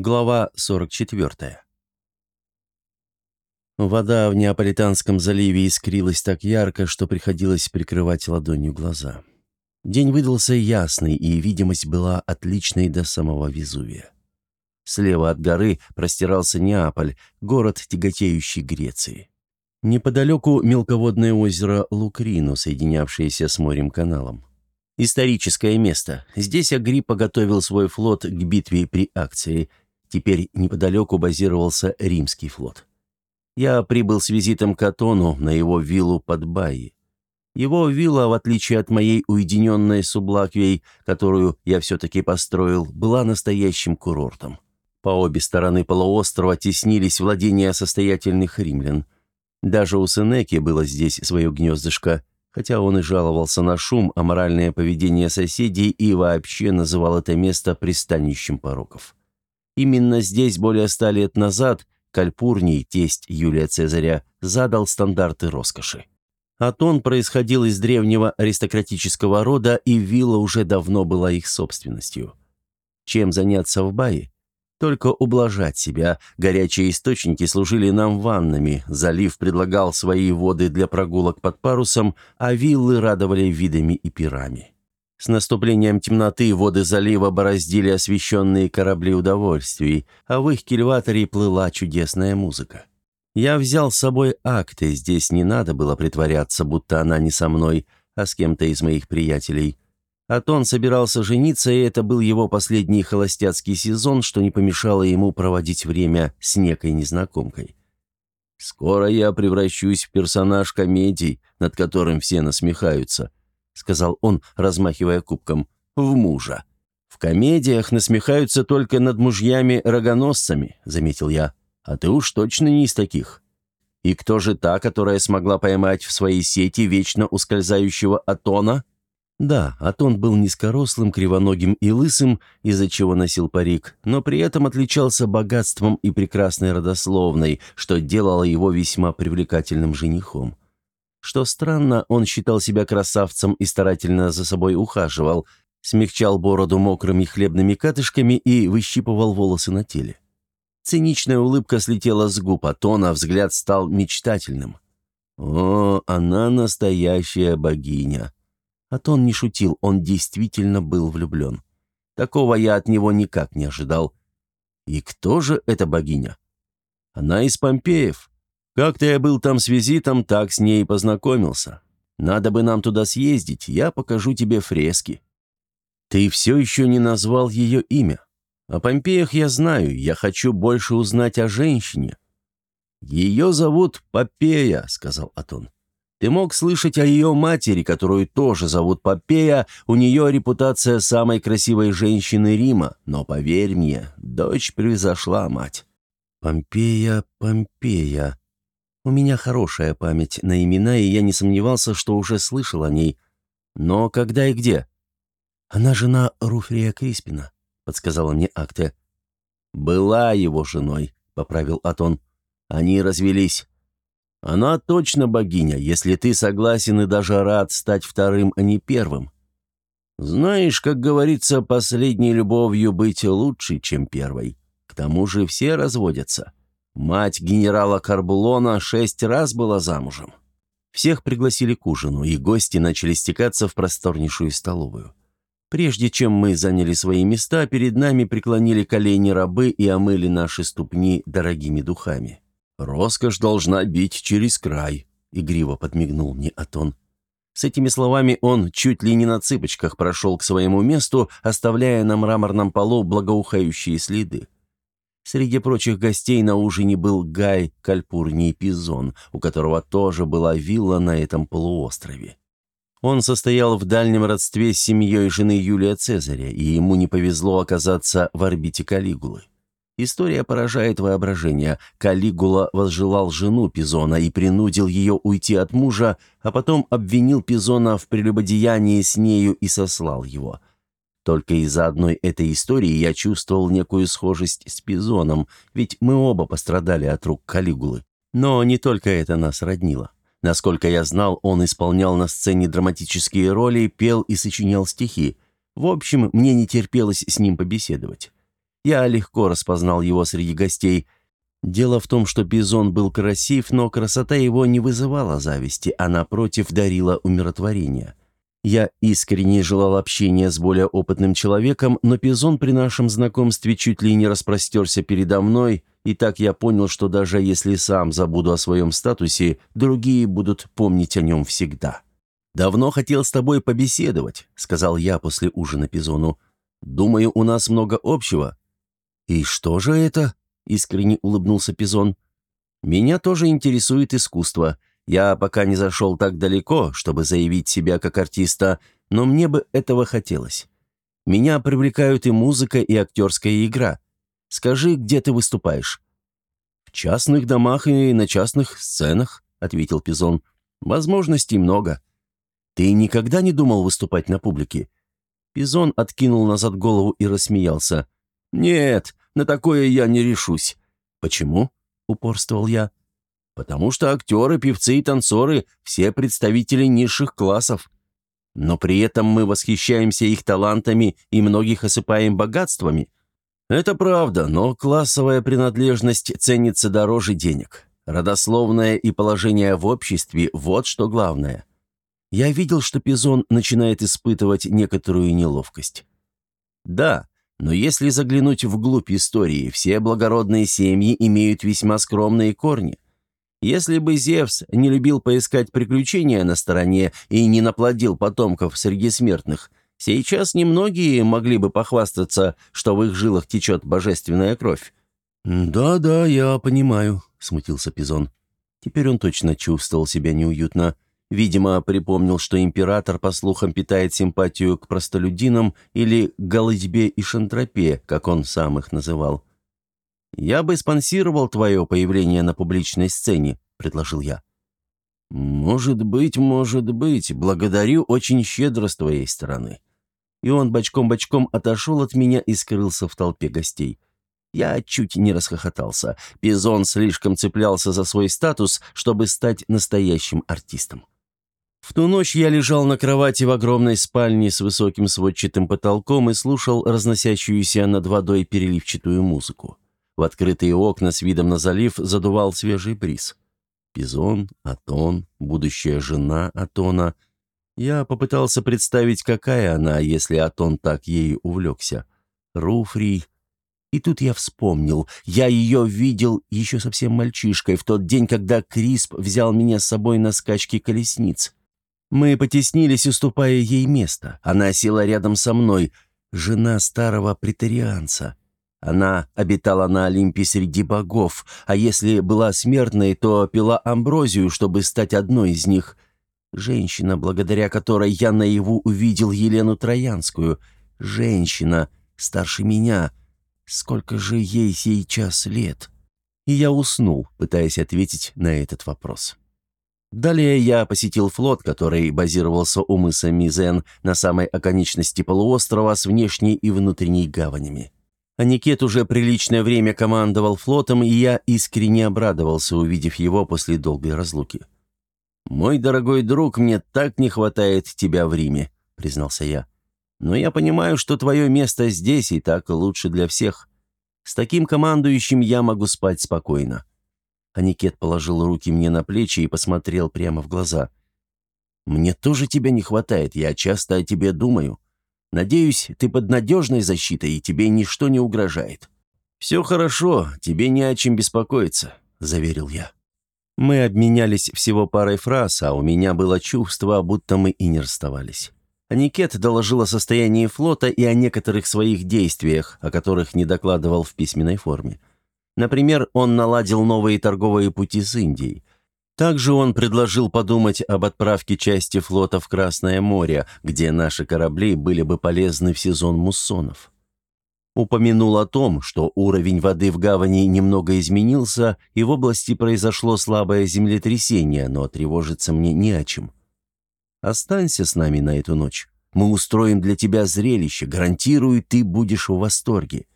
Глава 44. Вода в Неаполитанском заливе искрилась так ярко, что приходилось прикрывать ладонью глаза. День выдался ясный, и видимость была отличной до самого Везувия. Слева от горы простирался Неаполь, город, тяготеющий Греции. Неподалеку мелководное озеро Лукрино, соединявшееся с морем каналом. Историческое место. Здесь Агриппа готовил свой флот к битве при акции – Теперь неподалеку базировался римский флот. Я прибыл с визитом к Атону на его виллу под Баи. Его вилла, в отличие от моей уединенной Сублаквей, которую я все-таки построил, была настоящим курортом. По обе стороны полуострова теснились владения состоятельных римлян. Даже у Сенеки было здесь свое гнездышко, хотя он и жаловался на шум, аморальное поведение соседей и вообще называл это место пристанищем пороков. Именно здесь более ста лет назад Кальпурний, тесть Юлия Цезаря, задал стандарты роскоши. Атон происходил из древнего аристократического рода, и вилла уже давно была их собственностью. Чем заняться в бае? Только ублажать себя. Горячие источники служили нам ваннами, залив предлагал свои воды для прогулок под парусом, а виллы радовали видами и пирами. С наступлением темноты воды залива бороздили освещенные корабли удовольствий, а в их кильваторе плыла чудесная музыка. Я взял с собой акты, здесь не надо было притворяться, будто она не со мной, а с кем-то из моих приятелей. Атон собирался жениться, и это был его последний холостяцкий сезон, что не помешало ему проводить время с некой незнакомкой. «Скоро я превращусь в персонаж комедий, над которым все насмехаются», сказал он, размахивая кубком, — «в мужа». «В комедиях насмехаются только над мужьями-рогоносцами», — заметил я. «А ты уж точно не из таких». «И кто же та, которая смогла поймать в своей сети вечно ускользающего Атона?» Да, Атон был низкорослым, кривоногим и лысым, из-за чего носил парик, но при этом отличался богатством и прекрасной родословной, что делало его весьма привлекательным женихом. Что странно, он считал себя красавцем и старательно за собой ухаживал, смягчал бороду мокрыми хлебными катышками и выщипывал волосы на теле. Циничная улыбка слетела с губ, а тона взгляд стал мечтательным. «О, она настоящая богиня!» Атон не шутил, он действительно был влюблен. Такого я от него никак не ожидал. И кто же эта богиня? Она из Помпеев. Как-то я был там с визитом, так с ней познакомился. Надо бы нам туда съездить, я покажу тебе фрески». «Ты все еще не назвал ее имя. О Помпеях я знаю, я хочу больше узнать о женщине». «Ее зовут Попея», — сказал Атон. «Ты мог слышать о ее матери, которую тоже зовут Попея, у нее репутация самой красивой женщины Рима, но, поверь мне, дочь превзошла мать». «Помпея, Помпея», у меня хорошая память на имена, и я не сомневался, что уже слышал о ней. Но когда и где? Она жена Руфрия Криспина, подсказала мне Акте. Была его женой, поправил Атон. Они развелись. Она точно богиня, если ты согласен и даже рад стать вторым, а не первым. Знаешь, как говорится, последней любовью быть лучше, чем первой. К тому же все разводятся. Мать генерала Карбулона шесть раз была замужем. Всех пригласили к ужину, и гости начали стекаться в просторнейшую столовую. Прежде чем мы заняли свои места, перед нами преклонили колени рабы и омыли наши ступни дорогими духами. «Роскошь должна бить через край», — игриво подмигнул мне Атон. С этими словами он чуть ли не на цыпочках прошел к своему месту, оставляя на мраморном полу благоухающие следы. Среди прочих гостей на ужине был Гай Кальпурний Пизон, у которого тоже была вилла на этом полуострове. Он состоял в дальнем родстве с семьей жены Юлия Цезаря, и ему не повезло оказаться в орбите Калигулы. История поражает воображение. Калигула возжелал жену Пизона и принудил ее уйти от мужа, а потом обвинил Пизона в прелюбодеянии с нею и сослал его. Только из-за одной этой истории я чувствовал некую схожесть с Пизоном, ведь мы оба пострадали от рук Калигулы. Но не только это нас роднило. Насколько я знал, он исполнял на сцене драматические роли, пел и сочинял стихи. В общем, мне не терпелось с ним побеседовать. Я легко распознал его среди гостей. Дело в том, что Пизон был красив, но красота его не вызывала зависти, а напротив дарила умиротворение. Я искренне желал общения с более опытным человеком, но Пизон при нашем знакомстве чуть ли не распростерся передо мной, и так я понял, что даже если сам забуду о своем статусе, другие будут помнить о нем всегда. «Давно хотел с тобой побеседовать», — сказал я после ужина Пизону. «Думаю, у нас много общего». «И что же это?» — искренне улыбнулся Пизон. «Меня тоже интересует искусство. Я пока не зашел так далеко, чтобы заявить себя как артиста, но мне бы этого хотелось. Меня привлекают и музыка, и актерская игра. Скажи, где ты выступаешь?» «В частных домах и на частных сценах», — ответил Пизон. «Возможностей много». «Ты никогда не думал выступать на публике?» Пизон откинул назад голову и рассмеялся. «Нет, на такое я не решусь». «Почему?» — упорствовал я. «Потому что актеры, певцы и танцоры — все представители низших классов. Но при этом мы восхищаемся их талантами и многих осыпаем богатствами. Это правда, но классовая принадлежность ценится дороже денег. Родословное и положение в обществе – вот что главное. Я видел, что Пизон начинает испытывать некоторую неловкость. Да, но если заглянуть вглубь истории, все благородные семьи имеют весьма скромные корни. Если бы Зевс не любил поискать приключения на стороне и не наплодил потомков среди смертных, сейчас немногие могли бы похвастаться, что в их жилах течет божественная кровь. «Да-да, я понимаю», — смутился Пизон. Теперь он точно чувствовал себя неуютно. Видимо, припомнил, что император, по слухам, питает симпатию к простолюдинам или голодьбе и шантропе, как он сам их называл. «Я бы спонсировал твое появление на публичной сцене», — предложил я. «Может быть, может быть. Благодарю очень щедро с твоей стороны». И он бочком-бочком отошел от меня и скрылся в толпе гостей. Я чуть не расхохотался. Пизон слишком цеплялся за свой статус, чтобы стать настоящим артистом. В ту ночь я лежал на кровати в огромной спальне с высоким сводчатым потолком и слушал разносящуюся над водой переливчатую музыку. В открытые окна с видом на залив задувал свежий бриз. Пизон, Атон, будущая жена Атона. Я попытался представить, какая она, если Атон так ею увлекся. Руфрий. И тут я вспомнил. Я ее видел еще совсем мальчишкой, в тот день, когда Крисп взял меня с собой на скачки колесниц. Мы потеснились, уступая ей место. Она села рядом со мной, жена старого претарианца. Она обитала на Олимпе среди богов, а если была смертной, то пила амброзию, чтобы стать одной из них. Женщина, благодаря которой я наяву увидел Елену Троянскую. Женщина, старше меня. Сколько же ей сейчас лет? И я уснул, пытаясь ответить на этот вопрос. Далее я посетил флот, который базировался у мыса Мизен на самой оконечности полуострова с внешней и внутренней гаванями. Аникет уже приличное время командовал флотом, и я искренне обрадовался, увидев его после долгой разлуки. «Мой дорогой друг, мне так не хватает тебя в Риме», — признался я. «Но я понимаю, что твое место здесь, и так лучше для всех. С таким командующим я могу спать спокойно. Аникет положил руки мне на плечи и посмотрел прямо в глаза. «Мне тоже тебя не хватает, я часто о тебе думаю. Надеюсь, ты под надежной защитой, и тебе ничто не угрожает». «Все хорошо, тебе не о чем беспокоиться», — заверил я. Мы обменялись всего парой фраз, а у меня было чувство, будто мы и не расставались. Аникет доложил о состоянии флота и о некоторых своих действиях, о которых не докладывал в письменной форме. Например, он наладил новые торговые пути с Индией. Также он предложил подумать об отправке части флота в Красное море, где наши корабли были бы полезны в сезон муссонов. Упомянул о том, что уровень воды в гавани немного изменился, и в области произошло слабое землетрясение, но тревожиться мне не о чем. «Останься с нами на эту ночь. Мы устроим для тебя зрелище, гарантирую, ты будешь в восторге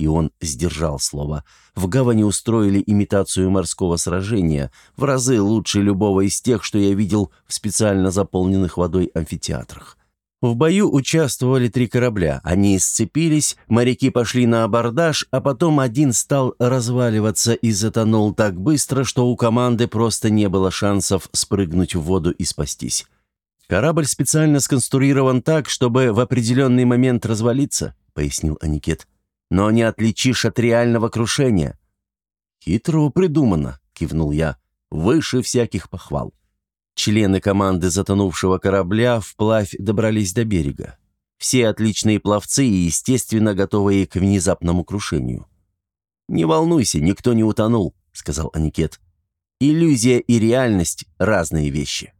и он сдержал слово. В гавани устроили имитацию морского сражения, в разы лучше любого из тех, что я видел в специально заполненных водой амфитеатрах. В бою участвовали три корабля. Они сцепились, моряки пошли на абордаж, а потом один стал разваливаться и затонул так быстро, что у команды просто не было шансов спрыгнуть в воду и спастись. «Корабль специально сконструирован так, чтобы в определенный момент развалиться», — пояснил Аникет. «Но не отличишь от реального крушения». «Хитро придумано», — кивнул я. «Выше всяких похвал». Члены команды затонувшего корабля вплавь добрались до берега. Все отличные пловцы и, естественно, готовые к внезапному крушению. «Не волнуйся, никто не утонул», — сказал Аникет. «Иллюзия и реальность — разные вещи».